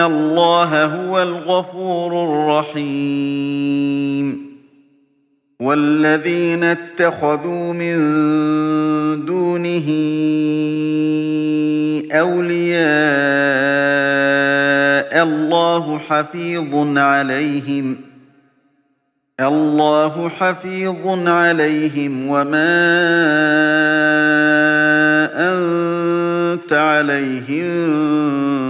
الله هو الغفور الرحيم والذين اتخذوا من دونه أولياء الله حفيظ عليهم الله حفيظ عليهم وما أنت عليهم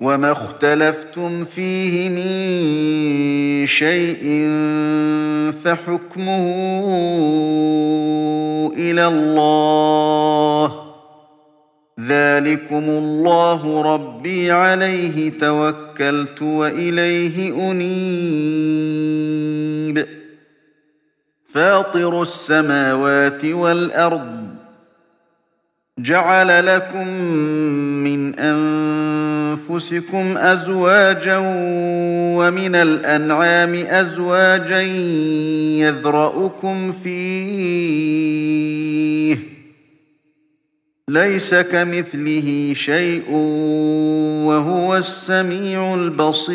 وما اختلفتم فيه من شيء فحكمه إلى الله. ذلكم الله ربي عليه توكلت وإليه أنيب. فاطر السماوات والأرض جعل لكم من أنفسكم أزواجا ومن الأنعام أزواجا يذرأكم فيه. ليس كمثله شيء وهو السميع البصير.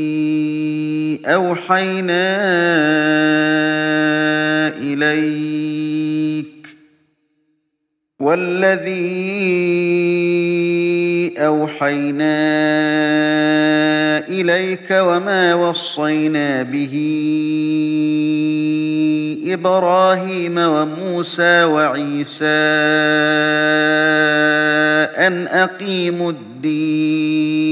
أوحينا إليك والذي أوحينا إليك وما وصينا به إبراهيم وموسى وعيسى أن أقيموا الدين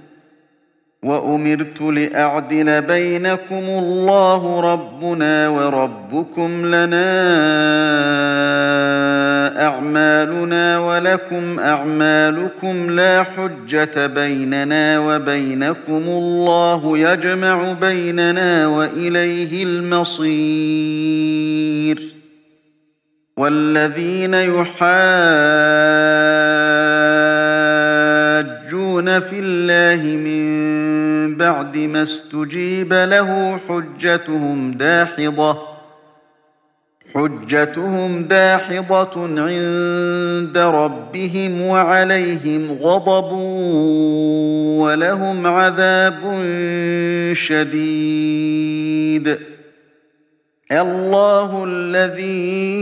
وأمرت لأعدل بينكم الله ربنا وربكم لنا أعمالنا ولكم أعمالكم لا حجة بيننا وبينكم الله يجمع بيننا وإليه المصير والذين يحاجون في الله من بعد ما استجيب له حجتهم داحضة حجتهم داحضة عند ربهم وعليهم غضب ولهم عذاب شديد الله الذي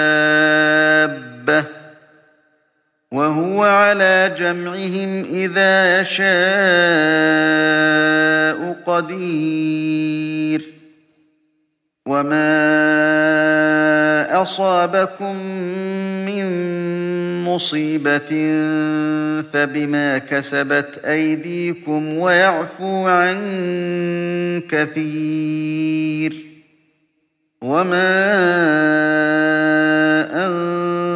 وهو على جمعهم إذا يشاء قدير. وما أصابكم من مصيبة فبما كسبت أيديكم ويعفو عن كثير. وما أنتم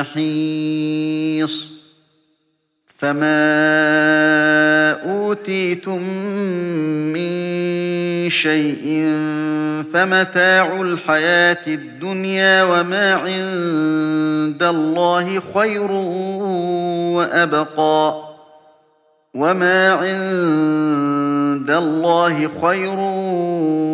محيص فما أوتيتم من شيء فمتاع الحياة الدنيا وما عند الله خير وأبقى. وما عند الله خير وأبقى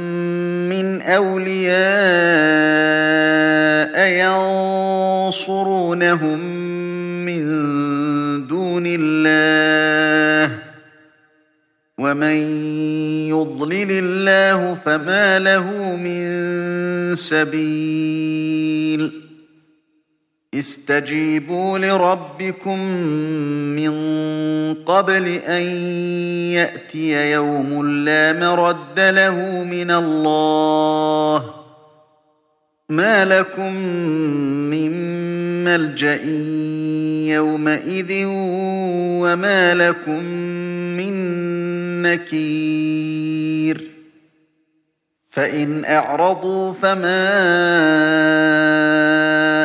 من أولياء ينصرونهم من دون الله ومن يضلل الله فما له من سبيل استجيبوا لربكم من قبل أن يأتي يوم لا مرد له من الله. ما لكم من ملجأ يومئذ وما لكم من نكير. فإن أعرضوا فما